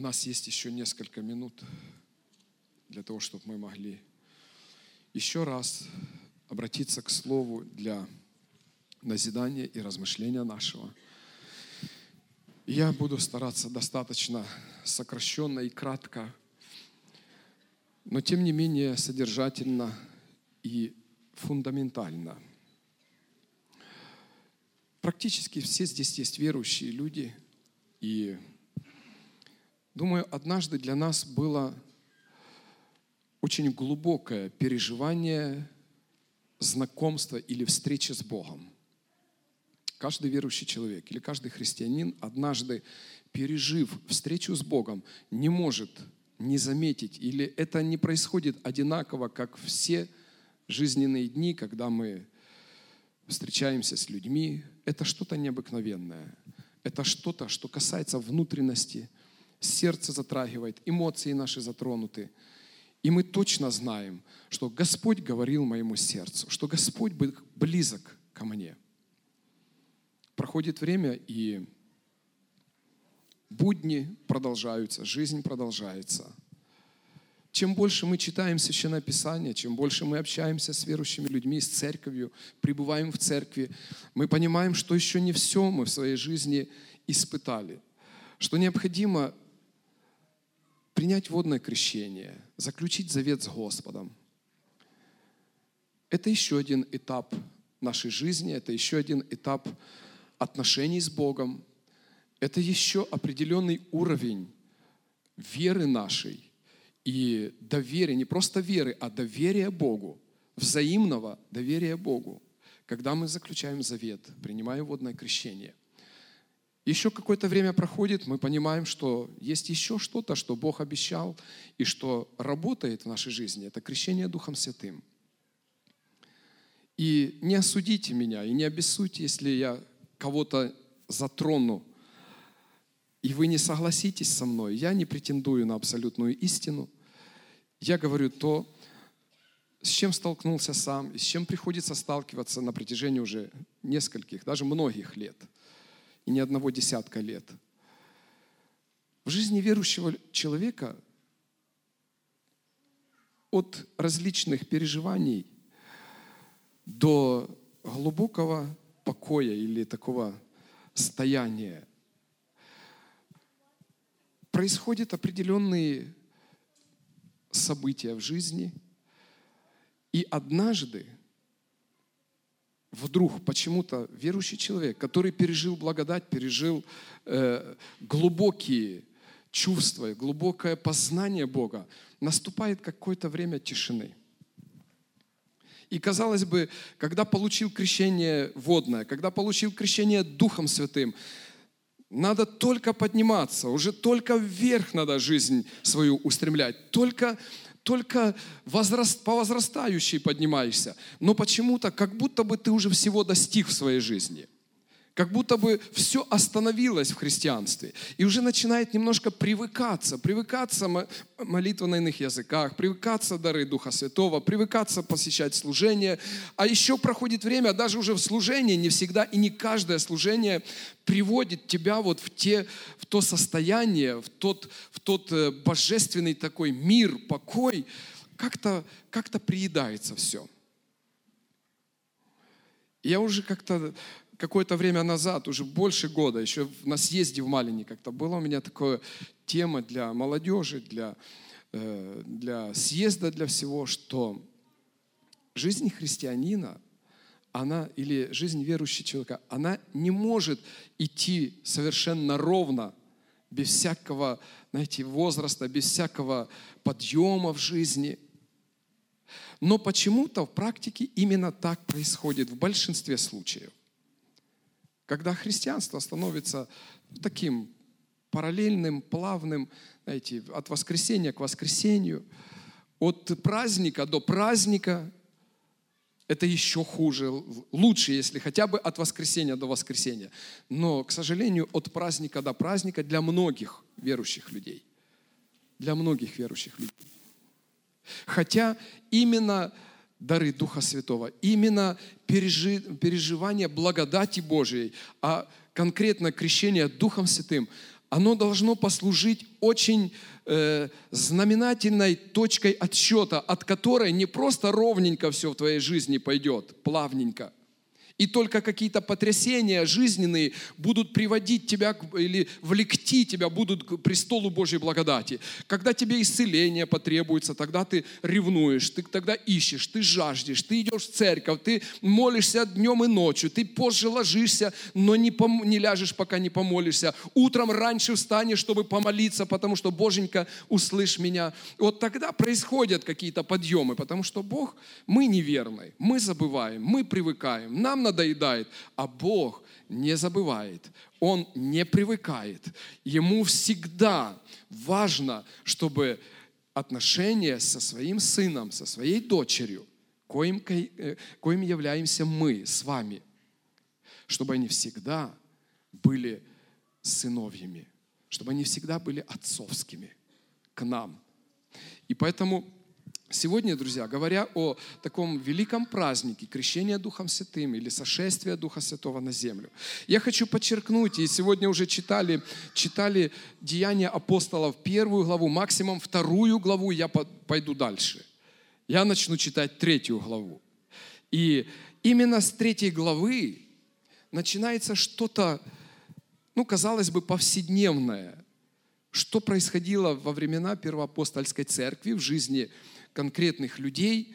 у нас есть еще несколько минут для того, чтобы мы могли еще раз обратиться к Слову для назидания и размышления нашего. Я буду стараться достаточно сокращенно и кратко, но тем не менее содержательно и фундаментально. Практически все здесь есть верующие люди, и думаю, однажды для нас было очень глубокое переживание знакомства или встречи с Богом. Каждый верующий человек или каждый христианин, однажды пережив встречу с Богом, не может не заметить, или это не происходит одинаково, как все жизненные дни, когда мы встречаемся с людьми. Это что-то необыкновенное. Это что-то, что касается внутренности, сердце затрагивает, эмоции наши затронуты. И мы точно знаем, что Господь говорил моему сердцу, что Господь был близок ко мне. Проходит время, и будни продолжаются, жизнь продолжается. Чем больше мы читаем Священное Писание, чем больше мы общаемся с верующими людьми, с церковью, пребываем в церкви, мы понимаем, что еще не все мы в своей жизни испытали, что необходимо принять водное крещение, заключить завет с Господом. Это еще один этап нашей жизни, это еще один этап отношений с Богом, это еще определенный уровень веры нашей и доверия, не просто веры, а доверия Богу, взаимного доверия Богу, когда мы заключаем завет, принимаем водное крещение. Еще какое-то время проходит, мы понимаем, что есть еще что-то, что Бог обещал и что работает в нашей жизни. Это крещение Духом Святым. И не осудите меня, и не обессудьте, если я кого-то затрону, и вы не согласитесь со мной, я не претендую на абсолютную истину. Я говорю то, с чем столкнулся сам, с чем приходится сталкиваться на протяжении уже нескольких, даже многих лет, и не одного десятка лет. В жизни верующего человека от различных переживаний до глубокого покоя или такого стояния, происходят определенные события в жизни, и однажды вдруг почему-то верующий человек, который пережил благодать, пережил э, глубокие чувства, глубокое познание Бога, наступает какое-то время тишины – и казалось бы, когда получил крещение водное, когда получил крещение Духом Святым, надо только подниматься, уже только вверх надо жизнь свою устремлять, только, только возраст, по возрастающей поднимаешься. Но почему-то, как будто бы ты уже всего достиг в своей жизни – как будто бы все остановилось в христианстве. И уже начинает немножко привыкаться, привыкаться молитва на иных языках, привыкаться дары Духа Святого, привыкаться посещать служение. А еще проходит время, даже уже в служении не всегда и не каждое служение приводит тебя вот в, те, в то состояние, в тот, в тот э, божественный такой мир, покой. Как-то как приедается все. Я уже как-то какое-то время назад, уже больше года, еще на съезде в Малине как-то была у меня такая тема для молодежи, для, э, для съезда, для всего, что жизнь христианина, она, или жизнь верующего человека, она не может идти совершенно ровно, без всякого, знаете, возраста, без всякого подъема в жизни. Но почему-то в практике именно так происходит в большинстве случаев. Когда христианство становится таким параллельным, плавным, знаете, от воскресения к воскресению, от праздника до праздника, это еще хуже. Лучше, если хотя бы от воскресения до воскресения. Но, к сожалению, от праздника до праздника для многих верующих людей. Для многих верующих людей. Хотя именно дары Духа Святого, именно переживание благодати Божией, а конкретно крещение Духом Святым, оно должно послужить очень э, знаменательной точкой отсчета, от которой не просто ровненько все в твоей жизни пойдет, плавненько – и только какие-то потрясения жизненные будут приводить тебя или влекти тебя будут к престолу Божьей благодати. Когда тебе исцеление потребуется, тогда ты ревнуешь, ты тогда ищешь, ты жаждешь, ты идешь в церковь, ты молишься днем и ночью, ты позже ложишься, но не, пом- не ляжешь, пока не помолишься. Утром раньше встанешь, чтобы помолиться, потому что, Боженька, услышь меня. Вот тогда происходят какие-то подъемы, потому что Бог, мы неверны, мы забываем, мы привыкаем, нам надоедает, а Бог не забывает, Он не привыкает. Ему всегда важно, чтобы отношения со своим сыном, со своей дочерью, коим, э, коим являемся мы с вами, чтобы они всегда были сыновьями, чтобы они всегда были отцовскими к нам. И поэтому Сегодня, друзья, говоря о таком великом празднике крещения Духом Святым или сошествия Духа Святого на землю, я хочу подчеркнуть, и сегодня уже читали, читали Деяния апостолов первую главу, максимум вторую главу, я пойду дальше. Я начну читать третью главу. И именно с третьей главы начинается что-то, ну, казалось бы, повседневное, что происходило во времена первоапостольской церкви в жизни конкретных людей.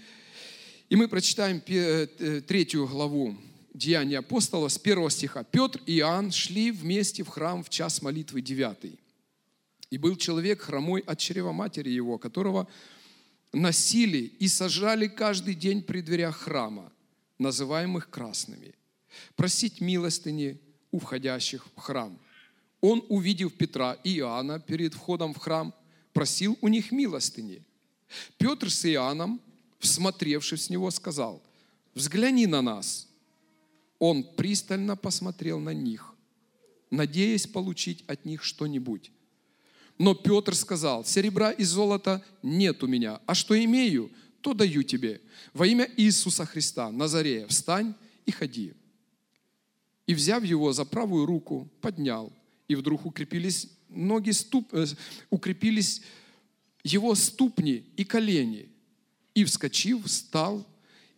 И мы прочитаем э, третью главу Деяния апостола с первого стиха. Петр и Иоанн шли вместе в храм в час молитвы девятый. И был человек хромой от чрева матери его, которого носили и сажали каждый день при дверях храма, называемых красными, просить милостыни у входящих в храм. Он, увидев Петра и Иоанна перед входом в храм, просил у них милостыни – Петр с Иоанном, всмотревшись в него, сказал, взгляни на нас. Он пристально посмотрел на них, надеясь получить от них что-нибудь. Но Петр сказал, серебра и золота нет у меня, а что имею, то даю тебе. Во имя Иисуса Христа, Назарея, встань и ходи. И, взяв его за правую руку, поднял, и вдруг укрепились ноги, ступ, э, укрепились его ступни и колени. И, вскочив, встал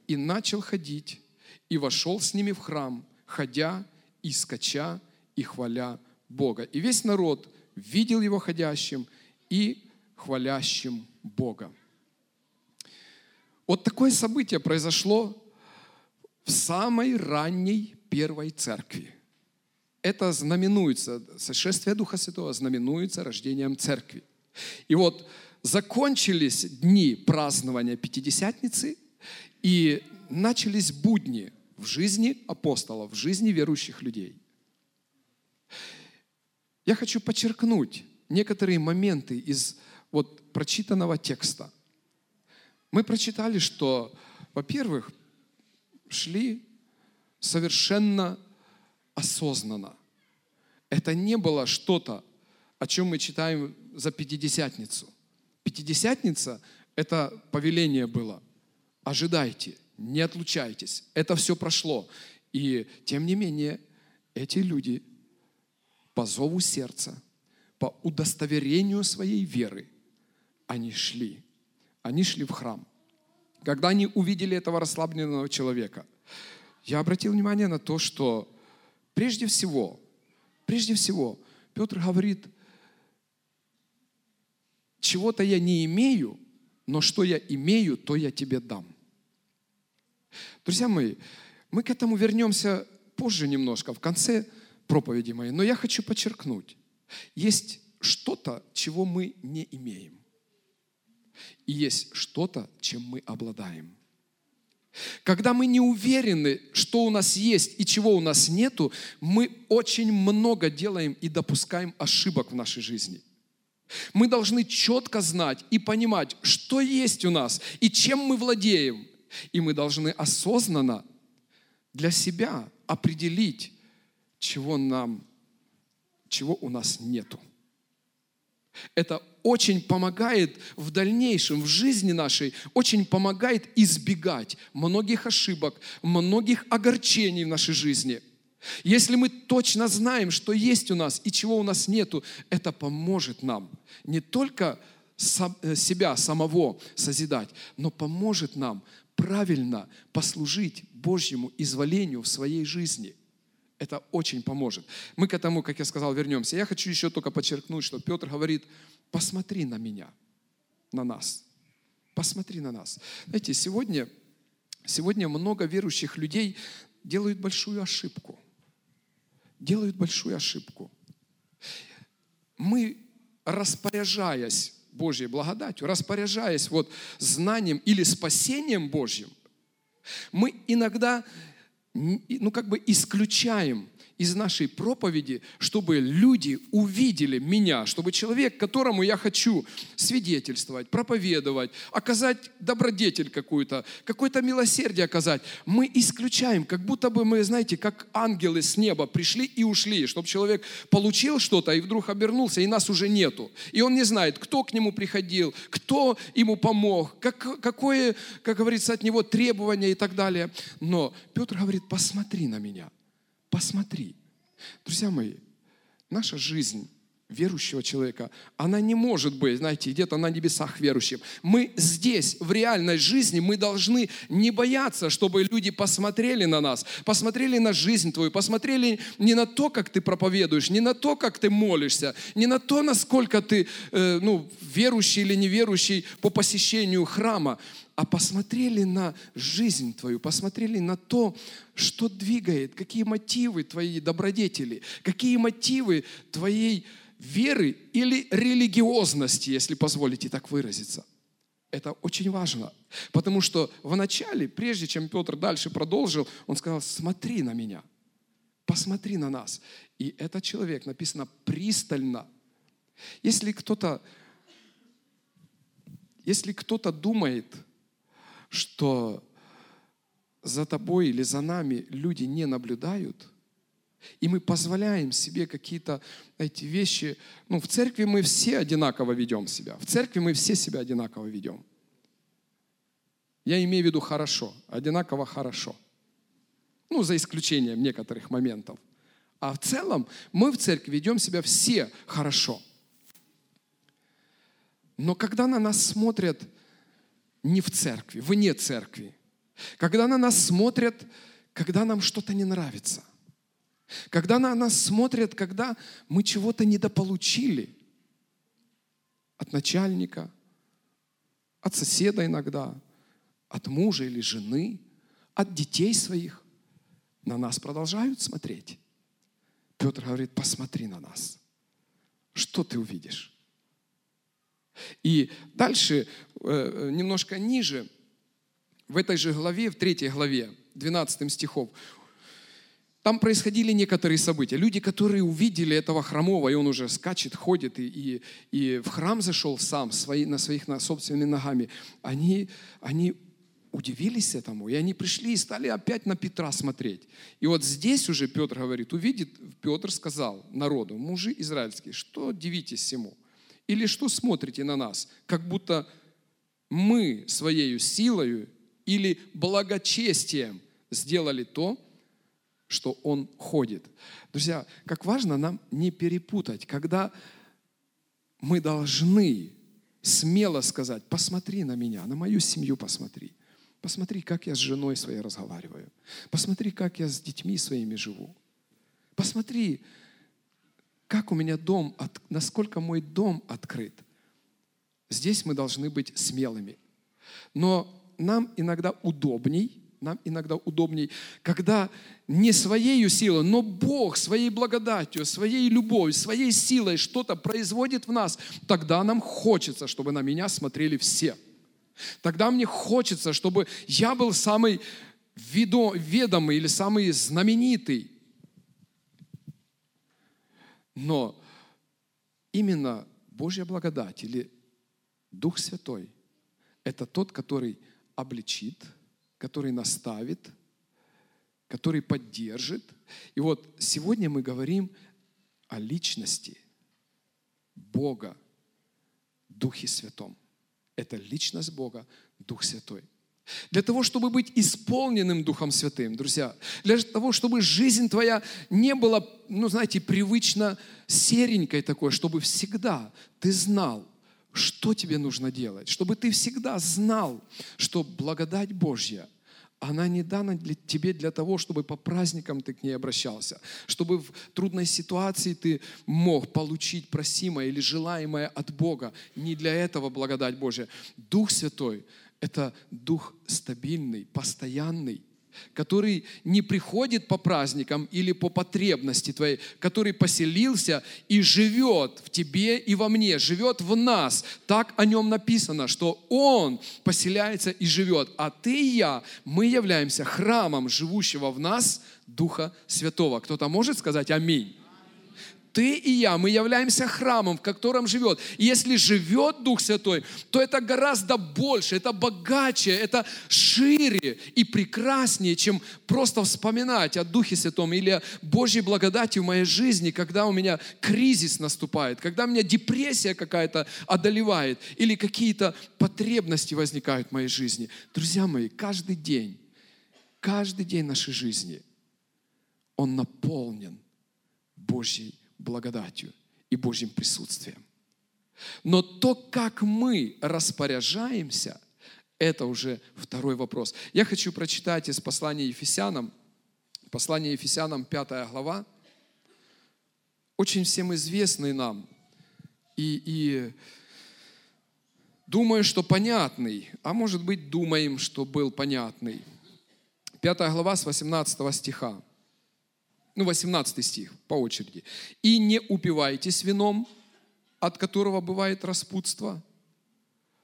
и начал ходить, и вошел с ними в храм, ходя и скача и хваля Бога. И весь народ видел его ходящим и хвалящим Бога. Вот такое событие произошло в самой ранней первой церкви. Это знаменуется, сошествие Духа Святого знаменуется рождением церкви. И вот закончились дни празднования Пятидесятницы, и начались будни в жизни апостолов, в жизни верующих людей. Я хочу подчеркнуть некоторые моменты из вот прочитанного текста. Мы прочитали, что, во-первых, шли совершенно осознанно. Это не было что-то, о чем мы читаем за Пятидесятницу. Пятидесятница – это повеление было. Ожидайте, не отлучайтесь. Это все прошло. И тем не менее, эти люди по зову сердца, по удостоверению своей веры, они шли. Они шли в храм. Когда они увидели этого расслабленного человека, я обратил внимание на то, что прежде всего, прежде всего, Петр говорит – чего-то я не имею, но что я имею, то я тебе дам. Друзья мои, мы к этому вернемся позже немножко, в конце проповеди моей. Но я хочу подчеркнуть, есть что-то, чего мы не имеем. И есть что-то, чем мы обладаем. Когда мы не уверены, что у нас есть и чего у нас нету, мы очень много делаем и допускаем ошибок в нашей жизни. Мы должны четко знать и понимать, что есть у нас и чем мы владеем. И мы должны осознанно для себя определить, чего нам, чего у нас нету. Это очень помогает в дальнейшем, в жизни нашей, очень помогает избегать многих ошибок, многих огорчений в нашей жизни. Если мы точно знаем, что есть у нас и чего у нас нету, это поможет нам не только э, себя самого созидать, но поможет нам правильно послужить Божьему изволению в своей жизни. Это очень поможет. Мы к этому, как я сказал, вернемся. Я хочу еще только подчеркнуть, что Петр говорит, посмотри на меня, на нас. Посмотри на нас. Знаете, сегодня, сегодня много верующих людей делают большую ошибку. Делают большую ошибку. Мы, распоряжаясь Божьей благодатью, распоряжаясь вот знанием или спасением Божьим, мы иногда ну, как бы исключаем из нашей проповеди, чтобы люди увидели меня, чтобы человек, которому я хочу свидетельствовать, проповедовать, оказать добродетель какую-то, какое-то милосердие оказать, мы исключаем, как будто бы мы, знаете, как ангелы с неба пришли и ушли, чтобы человек получил что-то и вдруг обернулся, и нас уже нету. И он не знает, кто к нему приходил, кто ему помог, как, какое, как говорится, от него требования и так далее. Но Петр говорит, посмотри на меня – Посмотри. Друзья мои, наша жизнь верующего человека, она не может быть, знаете, где-то на небесах верующим. Мы здесь, в реальной жизни, мы должны не бояться, чтобы люди посмотрели на нас, посмотрели на жизнь твою, посмотрели не на то, как ты проповедуешь, не на то, как ты молишься, не на то, насколько ты э, ну, верующий или неверующий по посещению храма, а посмотрели на жизнь твою, посмотрели на то, что двигает, какие мотивы твоей добродетели, какие мотивы твоей веры или религиозности, если позволите так выразиться. Это очень важно, потому что в начале, прежде чем Петр дальше продолжил, он сказал, смотри на меня, посмотри на нас. И этот человек, написано, пристально. Если кто-то если кто-то думает, что за тобой или за нами люди не наблюдают, и мы позволяем себе какие-то эти вещи. Ну, в церкви мы все одинаково ведем себя. В церкви мы все себя одинаково ведем. Я имею в виду хорошо, одинаково хорошо. Ну, за исключением некоторых моментов. А в целом мы в церкви ведем себя все хорошо. Но когда на нас смотрят не в церкви, вне церкви. Когда на нас смотрят, когда нам что-то не нравится. Когда на нас смотрят, когда мы чего-то недополучили от начальника, от соседа иногда, от мужа или жены, от детей своих. На нас продолжают смотреть. Петр говорит, посмотри на нас. Что ты увидишь? И дальше, э, немножко ниже, в этой же главе, в третьей главе, 12 стихов, там происходили некоторые события. Люди, которые увидели этого хромого, и он уже скачет, ходит, и, и, и в храм зашел сам свои, на своих на собственными ногами, они, они удивились этому, и они пришли и стали опять на Петра смотреть. И вот здесь уже Петр говорит, увидит, Петр сказал народу, мужи израильские, что дивитесь всему? Или что смотрите на нас, как будто мы своей силою или благочестием сделали то, что Он ходит. Друзья, как важно нам не перепутать, когда мы должны смело сказать, посмотри на меня, на мою семью посмотри. Посмотри, как я с женой своей разговариваю. Посмотри, как я с детьми своими живу. Посмотри, как у меня дом, насколько мой дом открыт. Здесь мы должны быть смелыми. Но нам иногда удобней, нам иногда удобней, когда не своей силой, но Бог своей благодатью, своей любовью, своей силой что-то производит в нас, тогда нам хочется, чтобы на меня смотрели все. Тогда мне хочется, чтобы я был самый ведомый или самый знаменитый. Но именно Божья благодать или Дух Святой – это тот, который обличит, который наставит, который поддержит. И вот сегодня мы говорим о личности Бога, Духе Святом. Это личность Бога, Дух Святой. Для того, чтобы быть исполненным Духом Святым, друзья. Для того, чтобы жизнь твоя не была, ну, знаете, привычно серенькой такой, чтобы всегда ты знал, что тебе нужно делать. Чтобы ты всегда знал, что благодать Божья – она не дана для, тебе для того, чтобы по праздникам ты к ней обращался, чтобы в трудной ситуации ты мог получить просимое или желаемое от Бога. Не для этого благодать Божья. Дух Святой – это дух стабильный, постоянный, который не приходит по праздникам или по потребности твоей, который поселился и живет в тебе и во мне, живет в нас. Так о нем написано, что Он поселяется и живет, а ты и я, мы являемся храмом живущего в нас Духа Святого. Кто-то может сказать аминь? Ты и я, мы являемся храмом, в котором живет. И если живет Дух Святой, то это гораздо больше, это богаче, это шире и прекраснее, чем просто вспоминать о Духе Святом или о Божьей благодати в моей жизни, когда у меня кризис наступает, когда у меня депрессия какая-то одолевает или какие-то потребности возникают в моей жизни. Друзья мои, каждый день, каждый день нашей жизни, он наполнен Божьей благодатью и Божьим присутствием. Но то, как мы распоряжаемся, это уже второй вопрос. Я хочу прочитать из послания Ефесянам, послание Ефесянам, 5 глава, очень всем известный нам, и, и думаю, что понятный, а может быть, думаем, что был понятный. 5 глава с 18 стиха ну 18 стих по очереди. «И не упивайтесь вином, от которого бывает распутство,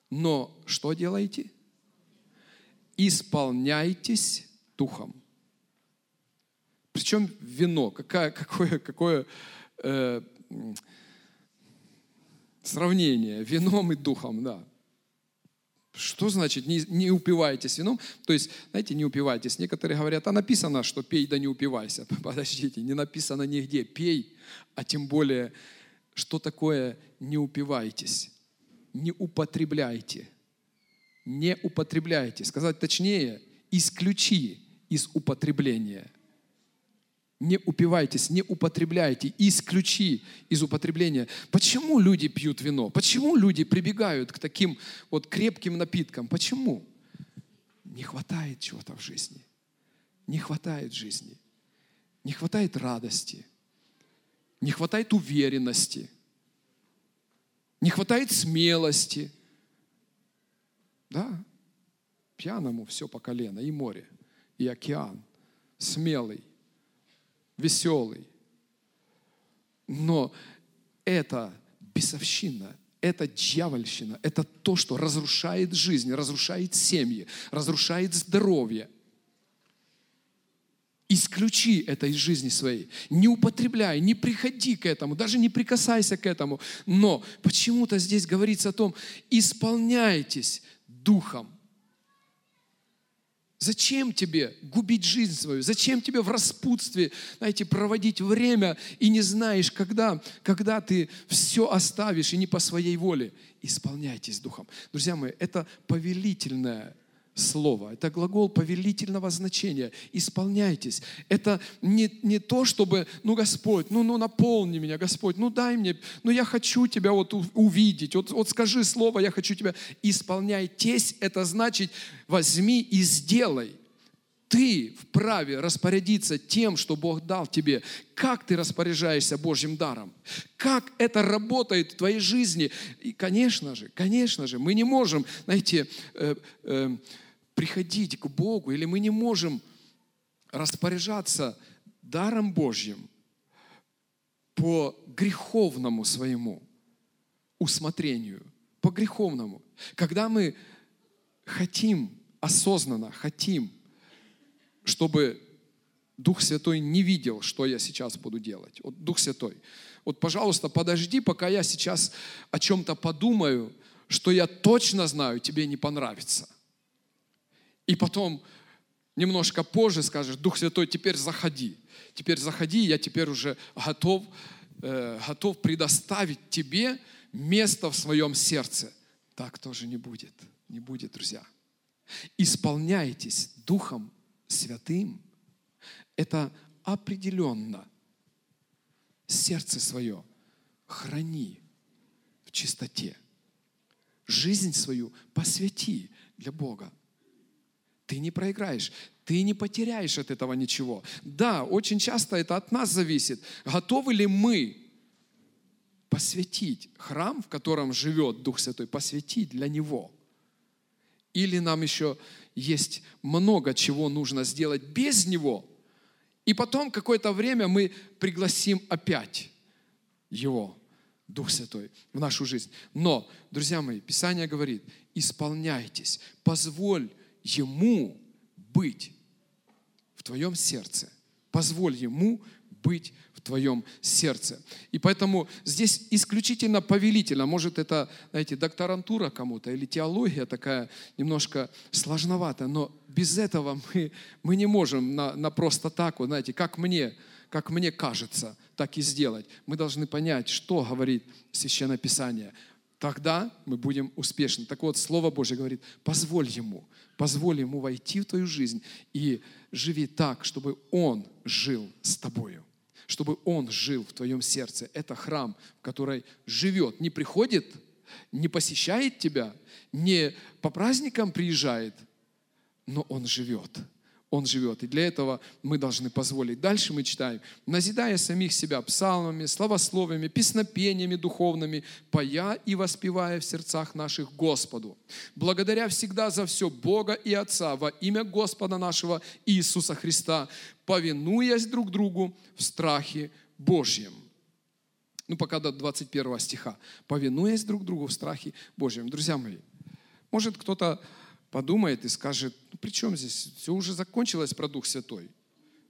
но что делаете? Исполняйтесь духом». Причем вино, какое, какое, какое э, сравнение вином и духом, да. Что значит не, не упивайтесь вином? То есть, знаете, не упивайтесь. Некоторые говорят, а написано, что пей, да не упивайся. Подождите, не написано нигде пей, а тем более, что такое не упивайтесь. Не употребляйте. Не употребляйте. Сказать точнее, исключи из употребления – не упивайтесь, не употребляйте, исключи из употребления. Почему люди пьют вино? Почему люди прибегают к таким вот крепким напиткам? Почему? Не хватает чего-то в жизни. Не хватает жизни. Не хватает радости. Не хватает уверенности. Не хватает смелости. Да, пьяному все по колено, и море, и океан, смелый, веселый. Но это бесовщина, это дьявольщина, это то, что разрушает жизнь, разрушает семьи, разрушает здоровье. Исключи это из жизни своей. Не употребляй, не приходи к этому, даже не прикасайся к этому. Но почему-то здесь говорится о том, исполняйтесь духом. Зачем тебе губить жизнь свою? Зачем тебе в распутстве, знаете, проводить время и не знаешь, когда, когда ты все оставишь и не по своей воле? Исполняйтесь Духом. Друзья мои, это повелительное слово. Это глагол повелительного значения. Исполняйтесь. Это не, не то, чтобы, ну, Господь, ну, ну, наполни меня, Господь, ну, дай мне, ну, я хочу Тебя вот увидеть. Вот, вот скажи слово, я хочу Тебя. Исполняйтесь, это значит, возьми и сделай. Ты вправе распорядиться тем, что Бог дал тебе. Как ты распоряжаешься Божьим даром? Как это работает в твоей жизни? И, конечно же, конечно же, мы не можем, знаете, э, э, приходить к Богу, или мы не можем распоряжаться даром Божьим по греховному своему усмотрению, по греховному. Когда мы хотим, осознанно хотим, чтобы Дух Святой не видел, что я сейчас буду делать. Вот Дух Святой, вот, пожалуйста, подожди, пока я сейчас о чем-то подумаю, что я точно знаю, тебе не понравится. И потом немножко позже скажешь, Дух Святой, теперь заходи. Теперь заходи, я теперь уже готов, э, готов предоставить тебе место в своем сердце. Так тоже не будет. Не будет, друзья. Исполняйтесь Духом Святым. Это определенно сердце свое храни в чистоте. Жизнь свою посвяти для Бога. Ты не проиграешь, ты не потеряешь от этого ничего. Да, очень часто это от нас зависит. Готовы ли мы посвятить храм, в котором живет Дух Святой, посвятить для Него? Или нам еще есть много чего нужно сделать без Него, и потом какое-то время мы пригласим опять Его, Дух Святой, в нашу жизнь. Но, друзья мои, Писание говорит, исполняйтесь, позволь Ему быть в твоем сердце. Позволь Ему быть твоем сердце. И поэтому здесь исключительно повелительно. Может, это, знаете, докторантура кому-то или теология такая немножко сложноватая, но без этого мы, мы не можем на, на просто так, вот, знаете, как мне, как мне кажется, так и сделать. Мы должны понять, что говорит Священное Писание. Тогда мы будем успешны. Так вот, Слово Божье говорит, позволь Ему, позволь Ему войти в твою жизнь и живи так, чтобы Он жил с тобою чтобы Он жил в твоем сердце. Это храм, в который живет, не приходит, не посещает тебя, не по праздникам приезжает, но Он живет. Он живет. И для этого мы должны позволить. Дальше мы читаем. «Назидая самих себя псалмами, словословиями, песнопениями духовными, поя и воспевая в сердцах наших Господу, благодаря всегда за все Бога и Отца во имя Господа нашего Иисуса Христа, повинуясь друг другу в страхе Божьем». Ну, пока до 21 стиха. «Повинуясь друг другу в страхе Божьем». Друзья мои, может кто-то подумает и скажет, при чем здесь? Все уже закончилось про Дух Святой.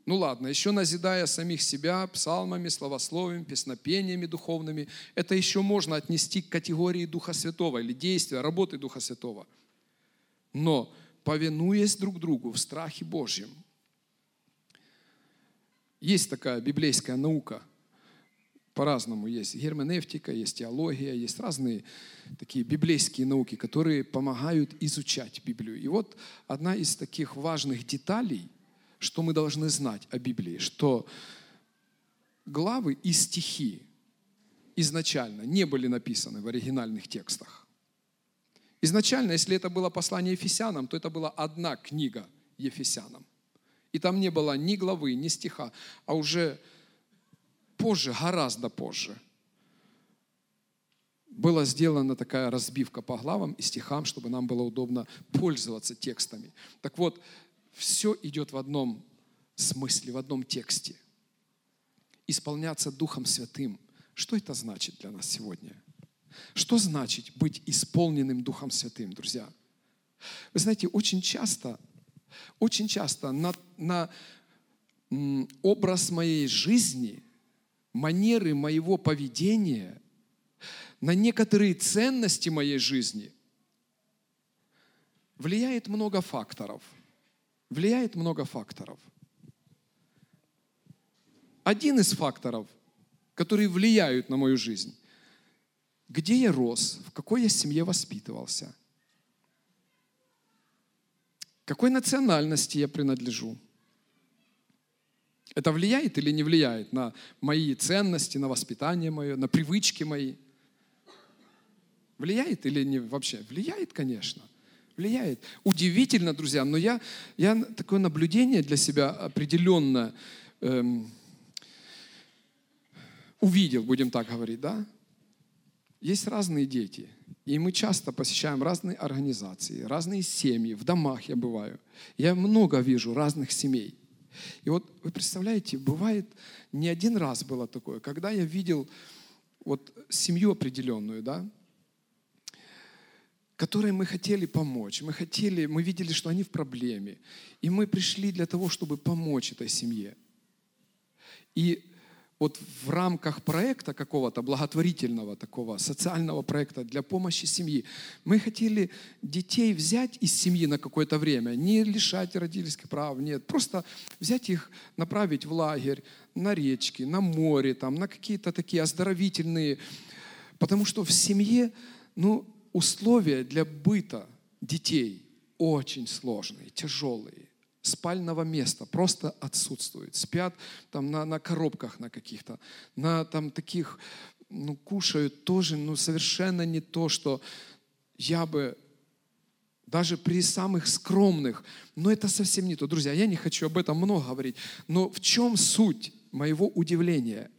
Ну ладно, еще назидая самих себя псалмами, словословием, песнопениями духовными, это еще можно отнести к категории Духа Святого или действия, работы Духа Святого. Но повинуясь друг другу в страхе Божьем. Есть такая библейская наука – по-разному. Есть герменевтика, есть теология, есть разные такие библейские науки, которые помогают изучать Библию. И вот одна из таких важных деталей, что мы должны знать о Библии, что главы и стихи изначально не были написаны в оригинальных текстах. Изначально, если это было послание Ефесянам, то это была одна книга Ефесянам. И там не было ни главы, ни стиха, а уже позже, гораздо позже, была сделана такая разбивка по главам и стихам, чтобы нам было удобно пользоваться текстами. Так вот, все идет в одном смысле, в одном тексте. Исполняться Духом Святым. Что это значит для нас сегодня? Что значит быть исполненным Духом Святым, друзья? Вы знаете, очень часто, очень часто на, на образ моей жизни – манеры моего поведения, на некоторые ценности моей жизни влияет много факторов. Влияет много факторов. Один из факторов, которые влияют на мою жизнь, где я рос, в какой я семье воспитывался, какой национальности я принадлежу – это влияет или не влияет на мои ценности, на воспитание мое, на привычки мои? Влияет или не вообще? Влияет, конечно. Влияет. Удивительно, друзья, но я, я такое наблюдение для себя определенно эм, увидел, будем так говорить, да? Есть разные дети, и мы часто посещаем разные организации, разные семьи, в домах я бываю. Я много вижу разных семей – и вот вы представляете, бывает, не один раз было такое, когда я видел вот семью определенную, да, которой мы хотели помочь. Мы хотели, мы видели, что они в проблеме. И мы пришли для того, чтобы помочь этой семье. И вот в рамках проекта какого-то благотворительного такого социального проекта для помощи семьи, мы хотели детей взять из семьи на какое-то время, не лишать родительских прав, нет, просто взять их, направить в лагерь, на речки, на море, там, на какие-то такие оздоровительные, потому что в семье, ну, условия для быта детей очень сложные, тяжелые, спального места просто отсутствует. Спят там на, на коробках на каких-то, на там таких, ну, кушают тоже, ну, совершенно не то, что я бы даже при самых скромных, но это совсем не то. Друзья, я не хочу об этом много говорить, но в чем суть моего удивления,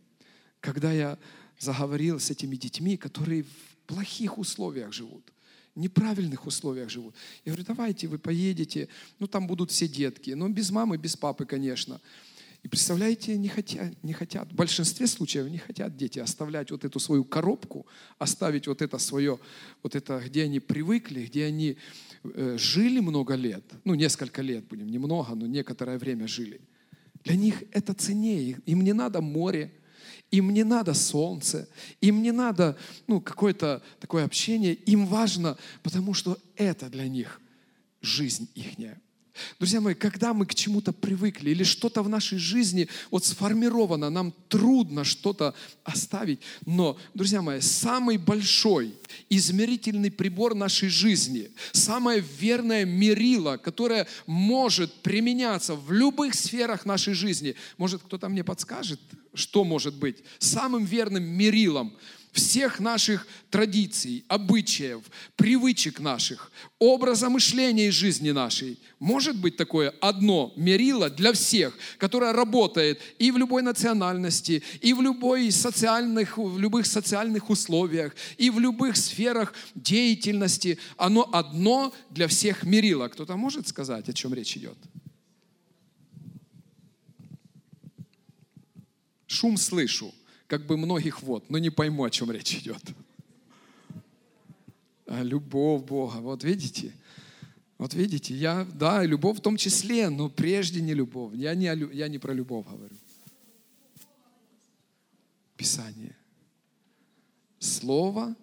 когда я заговорил с этими детьми, которые в плохих условиях живут, неправильных условиях живут. Я говорю, давайте вы поедете, ну там будут все детки, но без мамы, без папы, конечно. И представляете, не хотят, не хотят, в большинстве случаев не хотят дети оставлять вот эту свою коробку, оставить вот это свое, вот это, где они привыкли, где они э, жили много лет, ну несколько лет будем, немного, но некоторое время жили. Для них это ценнее, им не надо море, им не надо солнце, им не надо ну, какое-то такое общение, им важно, потому что это для них жизнь ихняя. Друзья мои, когда мы к чему-то привыкли или что-то в нашей жизни вот сформировано, нам трудно что-то оставить. Но, друзья мои, самый большой измерительный прибор нашей жизни, самое верное мерило, которое может применяться в любых сферах нашей жизни, может кто-то мне подскажет, что может быть самым верным мерилом всех наших традиций, обычаев, привычек наших, образа мышления и жизни нашей. Может быть такое одно мерило для всех, которое работает и в любой национальности, и в, любой социальных, в любых социальных условиях, и в любых сферах деятельности. Оно одно для всех мерило. Кто-то может сказать, о чем речь идет? Шум слышу как бы многих вод, но не пойму, о чем речь идет. А любовь Бога, вот видите, вот видите, я, да, любовь в том числе, но прежде не любовь. Я не, я не про любовь говорю. Писание. Слово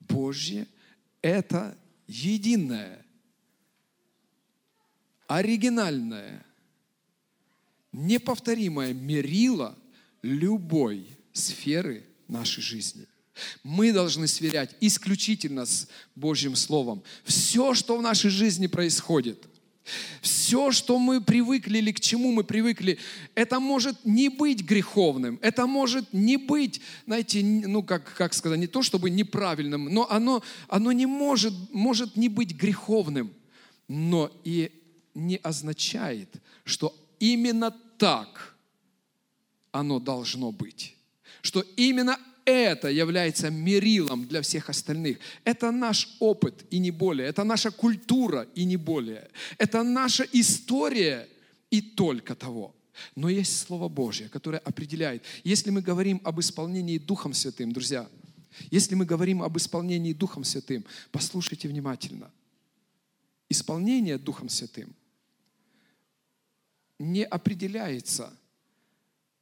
Божье – это единое, оригинальное, неповторимое мерило любой сферы нашей жизни. Мы должны сверять исключительно с Божьим Словом. Все, что в нашей жизни происходит, все, что мы привыкли или к чему мы привыкли, это может не быть греховным, это может не быть, знаете, ну как, как сказать, не то чтобы неправильным, но оно, оно не может, может не быть греховным, но и не означает, что именно так оно должно быть что именно это является мерилом для всех остальных. Это наш опыт и не более. Это наша культура и не более. Это наша история и только того. Но есть Слово Божье, которое определяет. Если мы говорим об исполнении Духом Святым, друзья, если мы говорим об исполнении Духом Святым, послушайте внимательно. Исполнение Духом Святым не определяется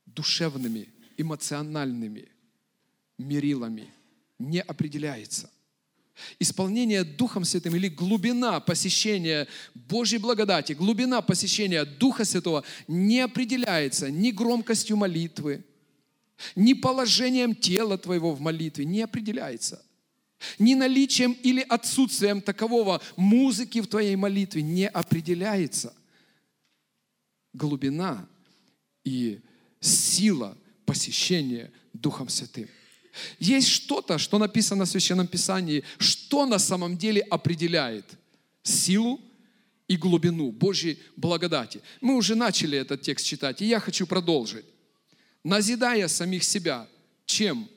душевными эмоциональными мерилами не определяется. Исполнение Духом Святым или глубина посещения Божьей благодати, глубина посещения Духа Святого не определяется ни громкостью молитвы, ни положением тела твоего в молитве, не определяется. Ни наличием или отсутствием такового музыки в твоей молитве не определяется. Глубина и сила посещение Духом Святым. Есть что-то, что написано в Священном Писании, что на самом деле определяет силу и глубину Божьей благодати. Мы уже начали этот текст читать, и я хочу продолжить. Назидая самих себя, чем?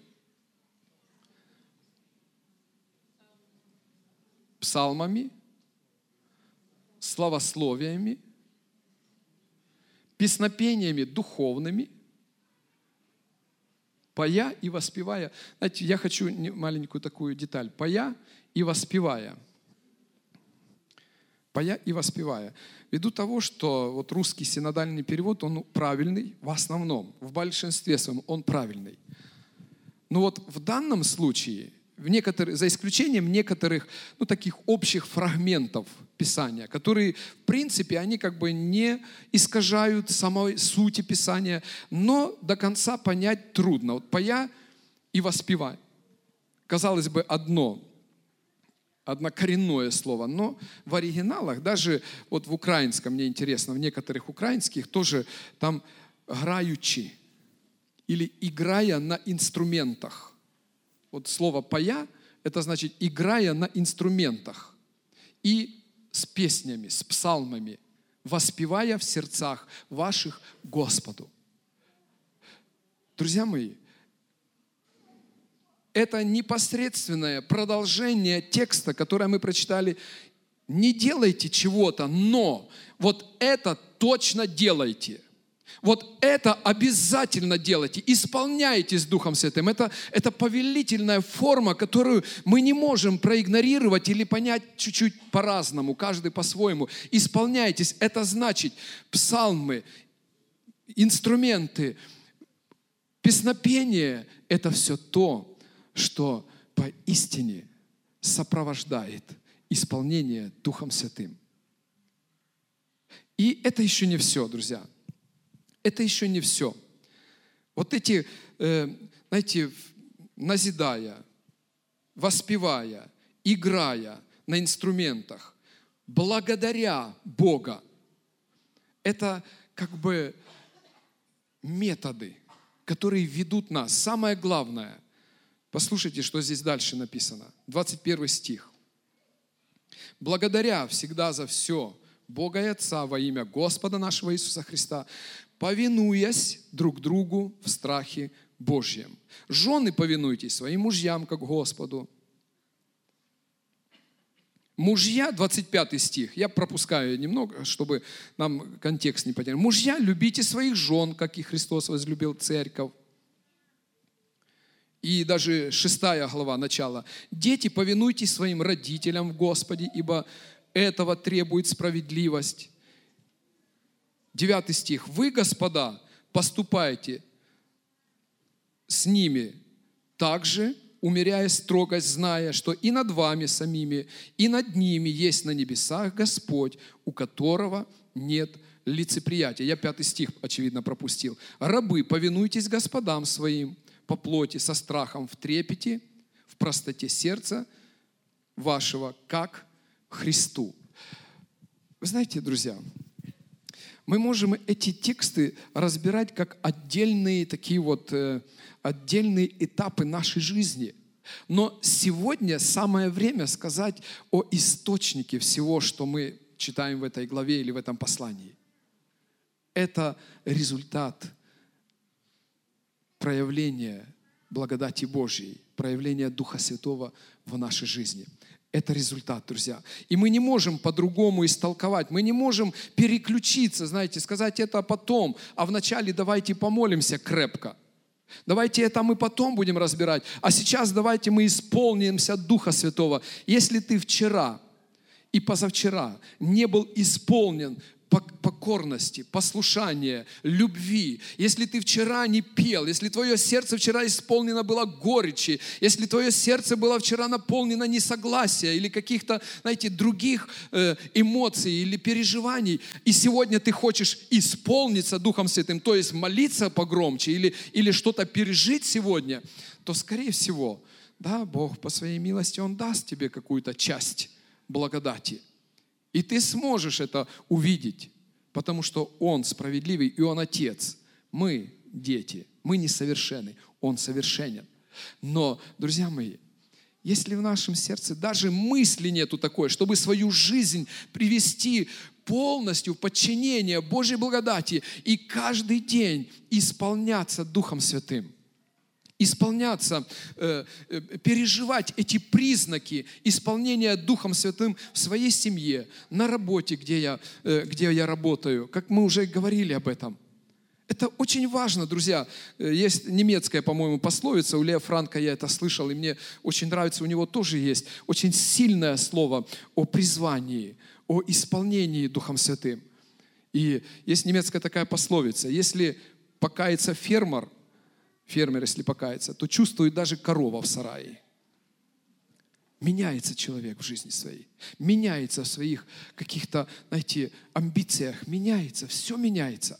Псалмами, славословиями, песнопениями духовными – Поя и воспевая. Знаете, я хочу маленькую такую деталь. Поя и воспевая. Поя и воспевая. Ввиду того, что вот русский синодальный перевод, он правильный в основном, в большинстве своем он правильный. Но вот в данном случае в некоторых, за исключением некоторых ну, таких общих фрагментов Писания, которые, в принципе, они как бы не искажают самой сути Писания, но до конца понять трудно. Вот «поя» и «воспевай». Казалось бы, одно, однокоренное слово, но в оригиналах, даже вот в украинском, мне интересно, в некоторых украинских тоже там «граючи» или «играя на инструментах». Вот слово «пая» – это значит «играя на инструментах» и с песнями, с псалмами, воспевая в сердцах ваших Господу. Друзья мои, это непосредственное продолжение текста, которое мы прочитали. Не делайте чего-то, но вот это точно делайте. Вот это обязательно делайте, исполняйте с Духом Святым. Это, это повелительная форма, которую мы не можем проигнорировать или понять чуть-чуть по-разному, каждый по-своему. Исполняйтесь. Это значит псалмы, инструменты, песнопение – это все то, что поистине сопровождает исполнение Духом Святым. И это еще не все, друзья. Это еще не все. Вот эти, э, знаете, назидая, воспевая, играя на инструментах, благодаря Бога, это как бы методы, которые ведут нас. Самое главное – Послушайте, что здесь дальше написано. 21 стих. «Благодаря всегда за все Бога и Отца во имя Господа нашего Иисуса Христа, повинуясь друг другу в страхе Божьем. Жены, повинуйтесь своим мужьям, как Господу». Мужья, 25 стих, я пропускаю немного, чтобы нам контекст не потерять. Мужья, любите своих жен, как и Христос возлюбил церковь и даже шестая глава, начала. «Дети, повинуйтесь своим родителям в Господе, ибо этого требует справедливость». Девятый стих. «Вы, господа, поступайте с ними также, умеряя строгость, зная, что и над вами самими, и над ними есть на небесах Господь, у которого нет лицеприятия». Я пятый стих, очевидно, пропустил. «Рабы, повинуйтесь господам своим, по плоти со страхом в трепете, в простоте сердца вашего, как Христу. Вы знаете, друзья, мы можем эти тексты разбирать как отдельные такие вот э, отдельные этапы нашей жизни. Но сегодня самое время сказать о источнике всего, что мы читаем в этой главе или в этом послании. Это результат проявление благодати Божьей, проявление Духа Святого в нашей жизни. Это результат, друзья. И мы не можем по-другому истолковать. Мы не можем переключиться, знаете, сказать это потом, а вначале давайте помолимся крепко. Давайте это мы потом будем разбирать. А сейчас давайте мы исполнимся Духа Святого. Если ты вчера и позавчера не был исполнен покорности, послушания, любви, если ты вчера не пел, если твое сердце вчера исполнено было горечи, если твое сердце было вчера наполнено несогласия или каких-то, знаете, других э, эмоций или переживаний, и сегодня ты хочешь исполниться Духом Святым, то есть молиться погромче или, или что-то пережить сегодня, то, скорее всего, да, Бог по своей милости, Он даст тебе какую-то часть благодати – и ты сможешь это увидеть, потому что Он справедливый, и Он Отец. Мы дети, мы несовершенны, Он совершенен. Но, друзья мои, если в нашем сердце даже мысли нету такой, чтобы свою жизнь привести полностью в подчинение Божьей благодати и каждый день исполняться Духом Святым – исполняться, э, э, переживать эти признаки исполнения Духом Святым в своей семье, на работе, где я, э, где я работаю, как мы уже говорили об этом. Это очень важно, друзья. Есть немецкая, по-моему, пословица, у Лео Франка я это слышал, и мне очень нравится, у него тоже есть очень сильное слово о призвании, о исполнении Духом Святым. И есть немецкая такая пословица, если покается фермер – фермер, если покается, то чувствует даже корова в сарае. Меняется человек в жизни своей, меняется в своих каких-то, знаете, амбициях, меняется, все меняется.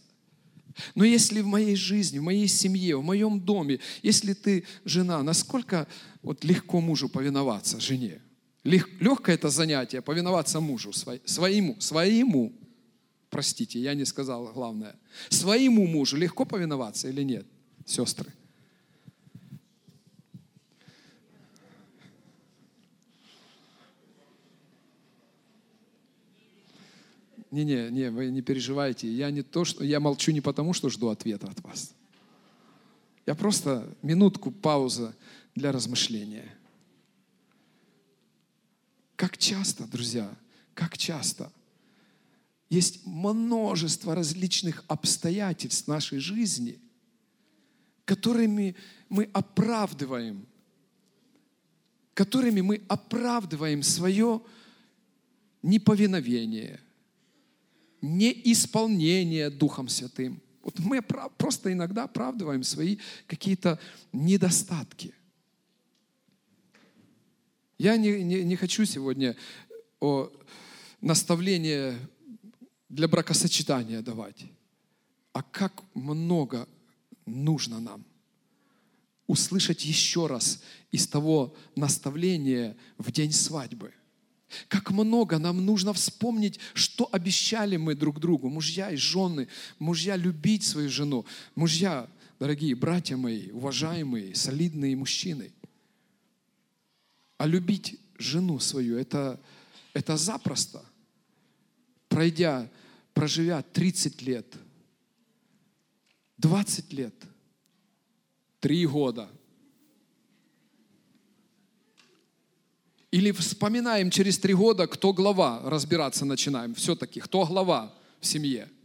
Но если в моей жизни, в моей семье, в моем доме, если ты жена, насколько вот легко мужу повиноваться, жене? Легкое это занятие, повиноваться мужу, своему, своему, простите, я не сказал главное, своему мужу легко повиноваться или нет, сестры? Не-не, не, вы не переживайте. Я не то, что я молчу не потому, что жду ответа от вас. Я просто минутку пауза для размышления. Как часто, друзья, как часто есть множество различных обстоятельств нашей жизни, которыми мы оправдываем, которыми мы оправдываем свое неповиновение, неисполнение Духом Святым. Вот мы просто иногда оправдываем свои какие-то недостатки. Я не, не, не хочу сегодня о наставление для бракосочетания давать, а как много нужно нам услышать еще раз из того наставления в день свадьбы. Как много нам нужно вспомнить, что обещали мы друг другу, мужья и жены, мужья любить свою жену, мужья, дорогие братья мои, уважаемые, солидные мужчины – а любить жену свою, это, это запросто. Пройдя, проживя 30 лет, 20 лет, 3 года. Или вспоминаем через три года, кто глава, разбираться начинаем. Все-таки, кто глава в семье –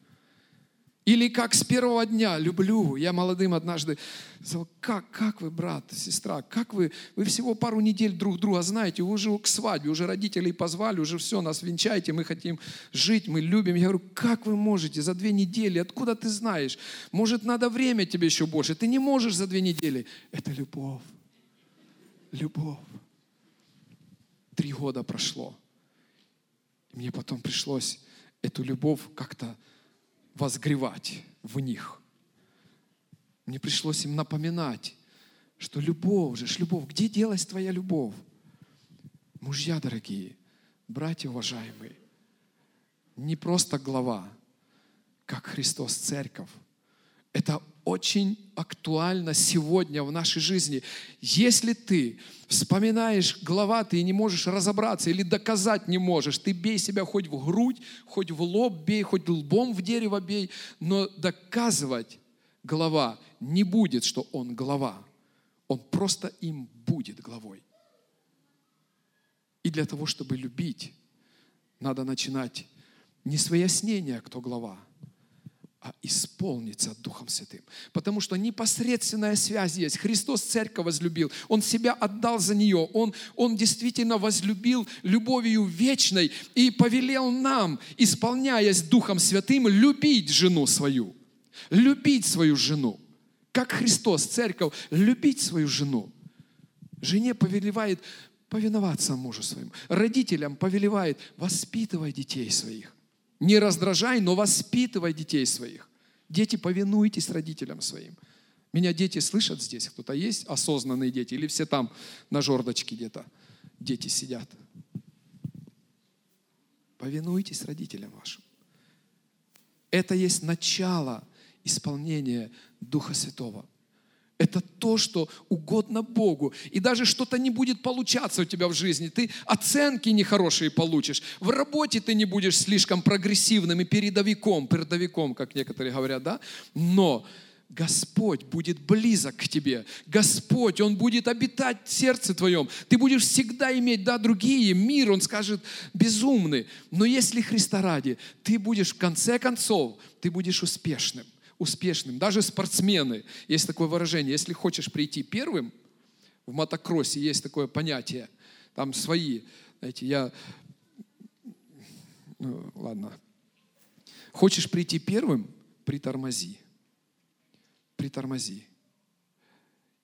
или как с первого дня, люблю. Я молодым однажды сказал, как, как вы, брат, сестра, как вы, вы всего пару недель друг друга знаете, вы уже к свадьбе, уже родителей позвали, уже все, нас венчаете, мы хотим жить, мы любим. Я говорю, как вы можете за две недели, откуда ты знаешь? Может, надо время тебе еще больше, ты не можешь за две недели. Это любовь, любовь. Три года прошло. мне потом пришлось эту любовь как-то возгревать в них. Мне пришлось им напоминать, что любовь же, любовь, где делась твоя любовь? Мужья дорогие, братья уважаемые, не просто глава, как Христос Церковь. Это очень актуально сегодня в нашей жизни. Если ты вспоминаешь глава, ты не можешь разобраться или доказать не можешь, ты бей себя хоть в грудь, хоть в лоб бей, хоть лбом в дерево бей, но доказывать глава не будет, что он глава. Он просто им будет главой. И для того, чтобы любить, надо начинать не с выяснения, кто глава, а исполнится Духом Святым. Потому что непосредственная связь есть. Христос церковь возлюбил. Он себя отдал за нее. Он, он действительно возлюбил любовью вечной и повелел нам, исполняясь Духом Святым, любить жену свою. Любить свою жену. Как Христос, церковь, любить свою жену. Жене повелевает повиноваться мужу своему. Родителям повелевает воспитывай детей своих. Не раздражай, но воспитывай детей своих. Дети, повинуйтесь родителям своим. Меня дети слышат здесь? Кто-то есть осознанные дети? Или все там на жердочке где-то дети сидят? Повинуйтесь родителям вашим. Это есть начало исполнения Духа Святого. Это то, что угодно Богу. И даже что-то не будет получаться у тебя в жизни. Ты оценки нехорошие получишь. В работе ты не будешь слишком прогрессивным и передовиком, передовиком, как некоторые говорят, да? Но Господь будет близок к тебе. Господь, Он будет обитать в сердце твоем. Ты будешь всегда иметь, да, другие, мир, Он скажет, безумный. Но если Христа ради, ты будешь в конце концов, ты будешь успешным успешным. Даже спортсмены, есть такое выражение, если хочешь прийти первым, в мотокроссе есть такое понятие, там свои, знаете, я, ну, ладно, хочешь прийти первым, притормози, притормози.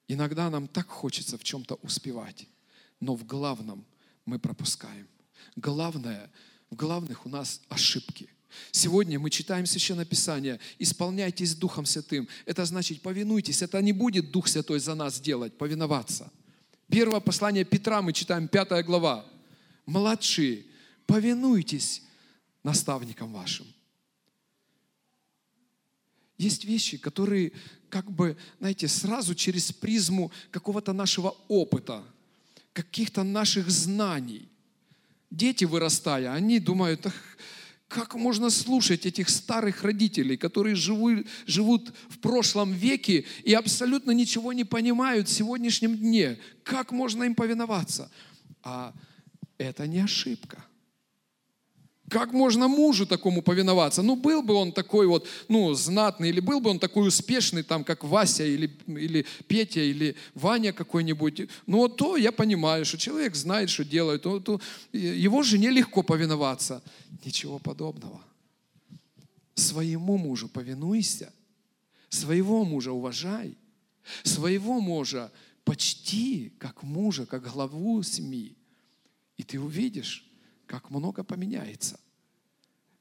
Иногда нам так хочется в чем-то успевать, но в главном мы пропускаем. Главное, в главных у нас ошибки – Сегодня мы читаем Священное Писание, исполняйтесь Духом Святым. Это значит, повинуйтесь. Это не будет Дух Святой за нас делать, повиноваться. Первое послание Петра мы читаем, пятая глава. Младшие, повинуйтесь наставникам вашим. Есть вещи, которые как бы, знаете, сразу через призму какого-то нашего опыта, каких-то наших знаний. Дети, вырастая, они думают, ах, как можно слушать этих старых родителей, которые живут, живут в прошлом веке и абсолютно ничего не понимают в сегодняшнем дне? Как можно им повиноваться? А это не ошибка. Как можно мужу такому повиноваться? Ну, был бы он такой вот, ну, знатный, или был бы он такой успешный, там, как Вася, или, или Петя, или Ваня какой-нибудь. Ну, вот то я понимаю, что человек знает, что делает. То, то, его жене легко повиноваться. Ничего подобного. Своему мужу повинуйся, своего мужа уважай, своего мужа почти как мужа, как главу семьи. И ты увидишь, как много поменяется.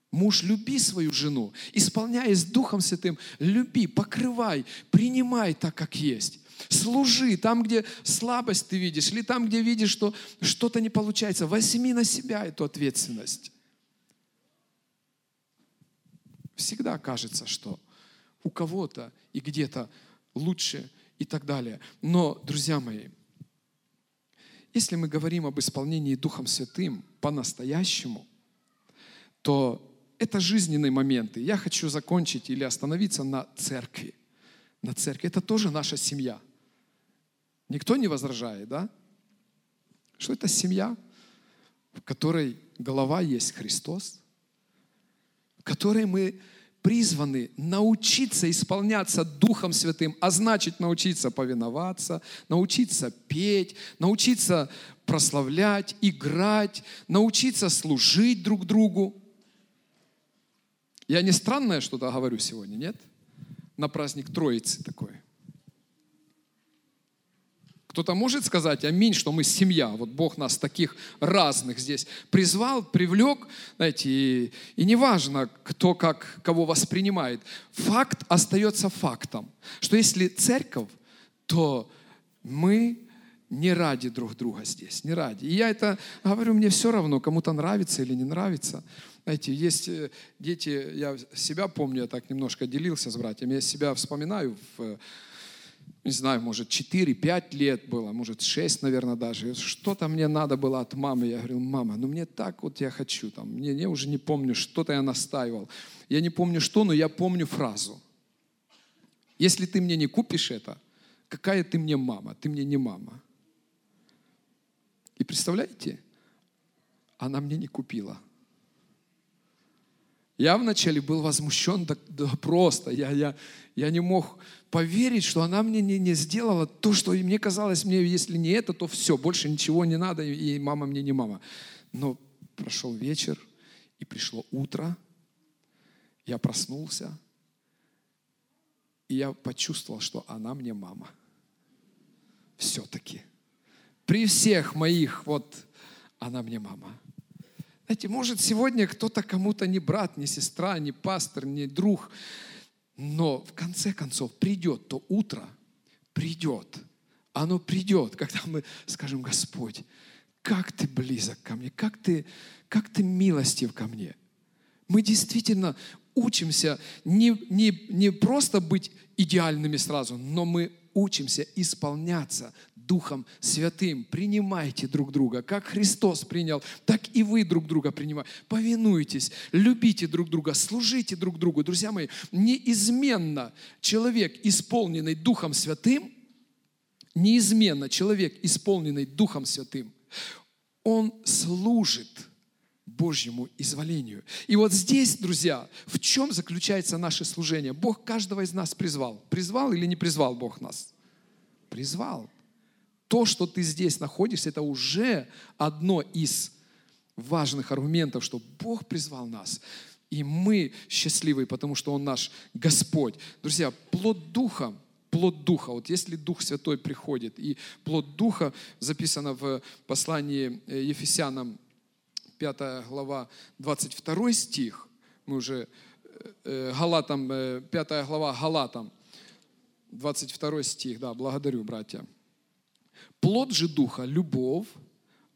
Муж, люби свою жену, исполняясь Духом Святым, люби, покрывай, принимай так, как есть. Служи там, где слабость ты видишь, или там, где видишь, что что-то не получается. Возьми на себя эту ответственность. Всегда кажется, что у кого-то и где-то лучше и так далее. Но, друзья мои, если мы говорим об исполнении Духом Святым по-настоящему, то это жизненные моменты. Я хочу закончить или остановиться на церкви. На церкви. Это тоже наша семья. Никто не возражает, да? Что это семья, в которой голова есть Христос, в которой мы призваны научиться исполняться Духом Святым, а значит научиться повиноваться, научиться петь, научиться прославлять, играть, научиться служить друг другу. Я не странное что-то говорю сегодня, нет? На праздник Троицы такой. Кто-то может сказать аминь, что мы семья. Вот Бог нас таких разных здесь призвал, привлек, знаете, и, и неважно, кто как кого воспринимает. Факт остается фактом, что если церковь, то мы не ради друг друга здесь, не ради. И я это говорю, мне все равно, кому-то нравится или не нравится. Знаете, есть э, дети, я себя помню, я так немножко делился с братьями, я себя вспоминаю в не знаю, может, 4-5 лет было, может, 6, наверное, даже. Что-то мне надо было от мамы. Я говорил, мама, ну мне так вот я хочу. Там, мне, я уже не помню, что-то я настаивал. Я не помню что, но я помню фразу. Если ты мне не купишь это, какая ты мне мама? Ты мне не мама. И представляете, она мне не купила. Я вначале был возмущен да, да просто. Я, я, я не мог поверить, что она мне не, не сделала то, что мне казалось, мне если не это, то все, больше ничего не надо, и мама мне не мама. Но прошел вечер, и пришло утро, я проснулся, и я почувствовал, что она мне мама. Все-таки. При всех моих, вот, она мне мама. Знаете, может, сегодня кто-то кому-то не брат, не сестра, не пастор, не друг, но в конце концов придет то утро, придет, оно придет, когда мы скажем, Господь, как ты близок ко мне, как ты, как ты милостив ко мне. Мы действительно учимся не, не, не просто быть идеальными сразу, но мы учимся исполняться Духом Святым. Принимайте друг друга. Как Христос принял, так и вы друг друга принимаете. Повинуйтесь, любите друг друга, служите друг другу. Друзья мои, неизменно человек, исполненный Духом Святым, неизменно человек, исполненный Духом Святым, он служит Божьему изволению. И вот здесь, друзья, в чем заключается наше служение? Бог каждого из нас призвал. Призвал или не призвал Бог нас? Призвал то, что ты здесь находишься, это уже одно из важных аргументов, что Бог призвал нас. И мы счастливы, потому что Он наш Господь. Друзья, плод Духа, плод Духа, вот если Дух Святой приходит, и плод Духа записано в послании э, Ефесянам 5 глава, 22 стих, мы уже э, э, Галатам, 5 глава Галатам, 22 стих, да, благодарю, братья. Плод же Духа – любовь,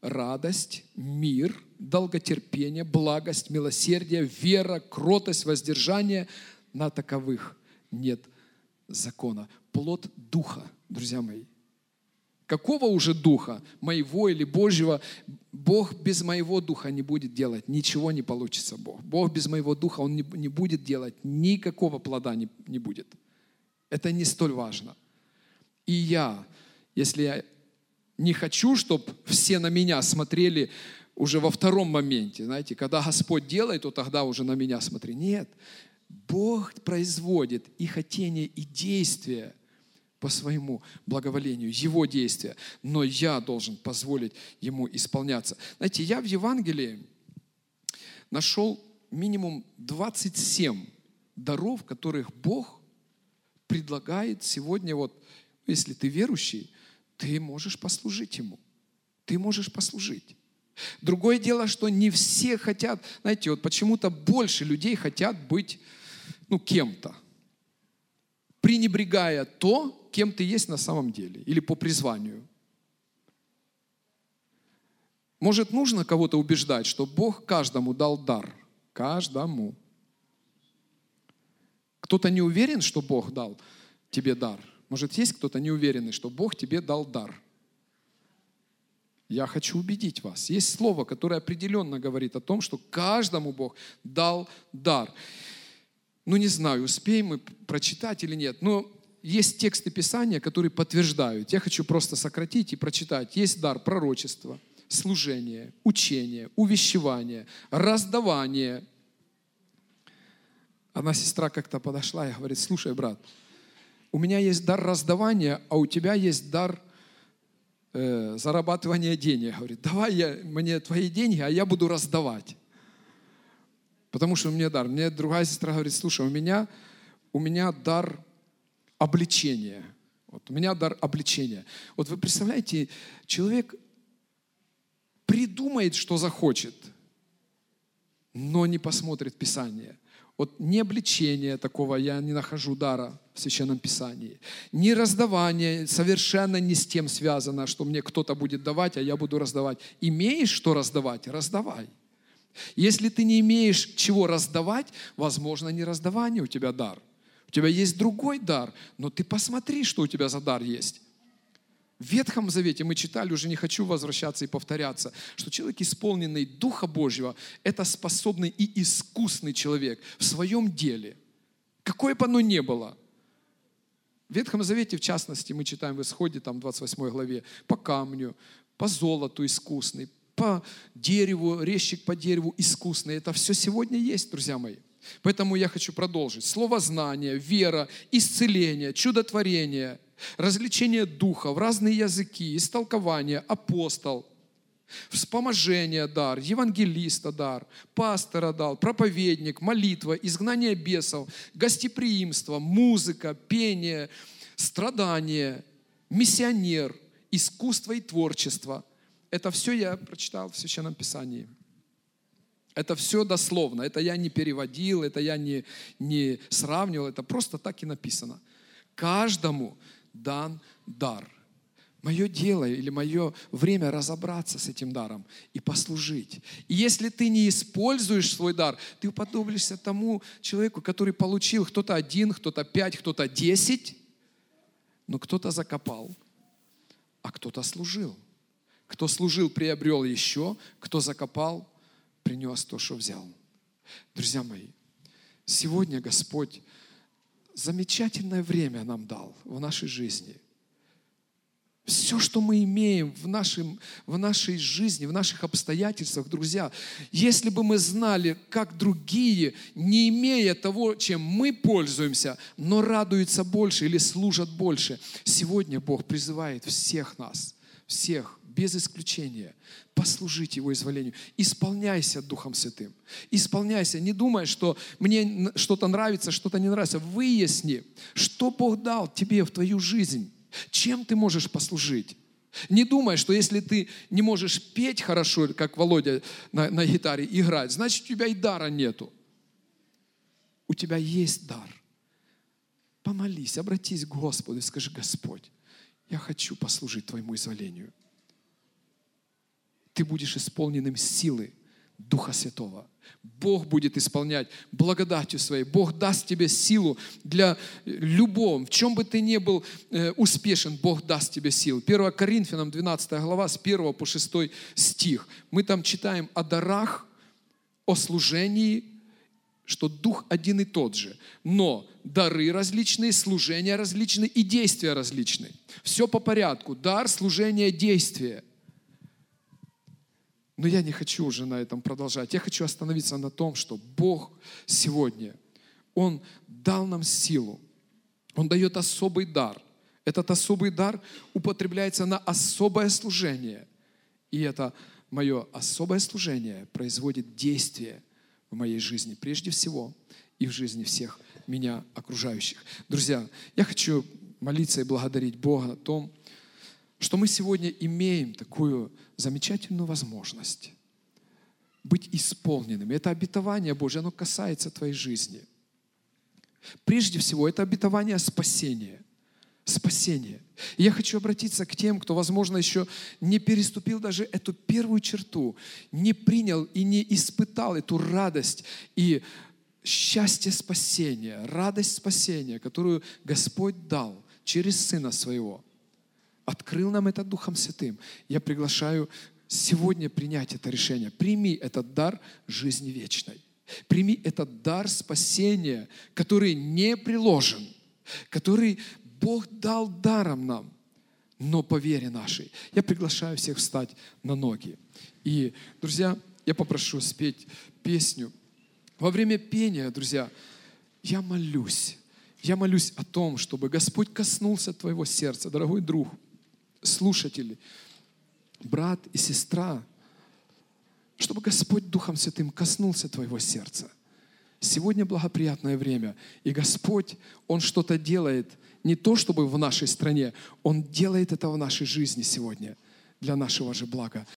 радость, мир, долготерпение, благость, милосердие, вера, кротость, воздержание. На таковых нет закона. Плод Духа, друзья мои. Какого уже духа, моего или Божьего, Бог без моего духа не будет делать, ничего не получится Бог. Бог без моего духа, Он не, не будет делать, никакого плода не, не будет. Это не столь важно. И я, если я не хочу, чтобы все на меня смотрели уже во втором моменте, знаете, когда Господь делает, то тогда уже на меня смотри. Нет, Бог производит и хотение, и действия по своему благоволению, Его действия, но я должен позволить Ему исполняться. Знаете, я в Евангелии нашел минимум 27 даров, которых Бог предлагает сегодня, вот, если ты верующий, ты можешь послужить Ему. Ты можешь послужить. Другое дело, что не все хотят, знаете, вот почему-то больше людей хотят быть, ну, кем-то, пренебрегая то, кем ты есть на самом деле, или по призванию. Может, нужно кого-то убеждать, что Бог каждому дал дар. Каждому. Кто-то не уверен, что Бог дал тебе дар – может, есть кто-то неуверенный, что Бог тебе дал дар? Я хочу убедить вас. Есть слово, которое определенно говорит о том, что каждому Бог дал дар. Ну, не знаю, успеем мы прочитать или нет, но есть тексты Писания, которые подтверждают. Я хочу просто сократить и прочитать. Есть дар пророчества, служения, учения, увещевания, раздавания. Одна сестра как-то подошла и говорит, слушай, брат, у меня есть дар раздавания, а у тебя есть дар э, зарабатывания денег. Говорит, давай я, мне твои деньги, а я буду раздавать. Потому что у меня дар. Мне другая сестра говорит, слушай, у меня, у меня дар обличения. Вот, у меня дар обличения. Вот вы представляете, человек придумает, что захочет, но не посмотрит Писание. Вот не обличение такого я не нахожу дара в Священном Писании. Не раздавание совершенно не с тем связано, что мне кто-то будет давать, а я буду раздавать. Имеешь что раздавать? Раздавай. Если ты не имеешь чего раздавать, возможно, не раздавание у тебя дар. У тебя есть другой дар, но ты посмотри, что у тебя за дар есть. В Ветхом Завете мы читали, уже не хочу возвращаться и повторяться, что человек, исполненный Духа Божьего, это способный и искусный человек в своем деле. Какое бы оно ни было. В Ветхом Завете, в частности, мы читаем в Исходе, там, 28 главе, по камню, по золоту искусный, по дереву, резчик по дереву искусный. Это все сегодня есть, друзья мои. Поэтому я хочу продолжить. Слово знание, вера, исцеление, чудотворение – развлечение духа, в разные языки, истолкование, апостол, вспоможение дар, евангелиста дар, пастора дал, проповедник, молитва, изгнание бесов, гостеприимство, музыка, пение, страдание, миссионер, искусство и творчество. Это все я прочитал в Священном Писании. Это все дословно, это я не переводил, это я не, не сравнивал, это просто так и написано. Каждому дан дар. Мое дело или мое время разобраться с этим даром и послужить. И если ты не используешь свой дар, ты уподоблишься тому человеку, который получил кто-то один, кто-то пять, кто-то десять, но кто-то закопал, а кто-то служил. Кто служил, приобрел еще, кто закопал, принес то, что взял. Друзья мои, сегодня Господь замечательное время нам дал в нашей жизни. Все, что мы имеем в, нашем, в нашей жизни, в наших обстоятельствах, друзья, если бы мы знали, как другие, не имея того, чем мы пользуемся, но радуются больше или служат больше, сегодня Бог призывает всех нас, всех без исключения, послужить Его изволению. Исполняйся Духом Святым. Исполняйся. Не думай, что мне что-то нравится, что-то не нравится. Выясни, что Бог дал тебе в твою жизнь. Чем ты можешь послужить? Не думай, что если ты не можешь петь хорошо, как Володя на, на гитаре, играть, значит, у тебя и дара нету. У тебя есть дар. Помолись, обратись к Господу и скажи, Господь, я хочу послужить Твоему изволению. Ты будешь исполненным силы Духа Святого. Бог будет исполнять благодатью своей. Бог даст тебе силу для любого, в чем бы ты ни был э, успешен, Бог даст тебе силу. 1 Коринфянам 12 глава с 1 по 6 стих. Мы там читаем о дарах, о служении, что Дух один и тот же, но дары различные, служения различные и действия различные. Все по порядку. Дар, служение, действие – но я не хочу уже на этом продолжать. Я хочу остановиться на том, что Бог сегодня, Он дал нам силу. Он дает особый дар. Этот особый дар употребляется на особое служение. И это мое особое служение производит действие в моей жизни, прежде всего, и в жизни всех меня окружающих. Друзья, я хочу молиться и благодарить Бога о том, что мы сегодня имеем такую замечательную возможность быть исполненными. Это обетование Божье, оно касается твоей жизни. Прежде всего, это обетование спасения. Спасение. И я хочу обратиться к тем, кто, возможно, еще не переступил даже эту первую черту, не принял и не испытал эту радость и счастье спасения, радость спасения, которую Господь дал через Сына Своего – открыл нам это Духом Святым. Я приглашаю сегодня принять это решение. Прими этот дар жизни вечной. Прими этот дар спасения, который не приложен, который Бог дал даром нам, но по вере нашей. Я приглашаю всех встать на ноги. И, друзья, я попрошу спеть песню. Во время пения, друзья, я молюсь. Я молюсь о том, чтобы Господь коснулся твоего сердца, дорогой друг – слушатели, брат и сестра, чтобы Господь Духом Святым коснулся твоего сердца. Сегодня благоприятное время, и Господь, Он что-то делает не то, чтобы в нашей стране, Он делает это в нашей жизни сегодня для нашего же блага.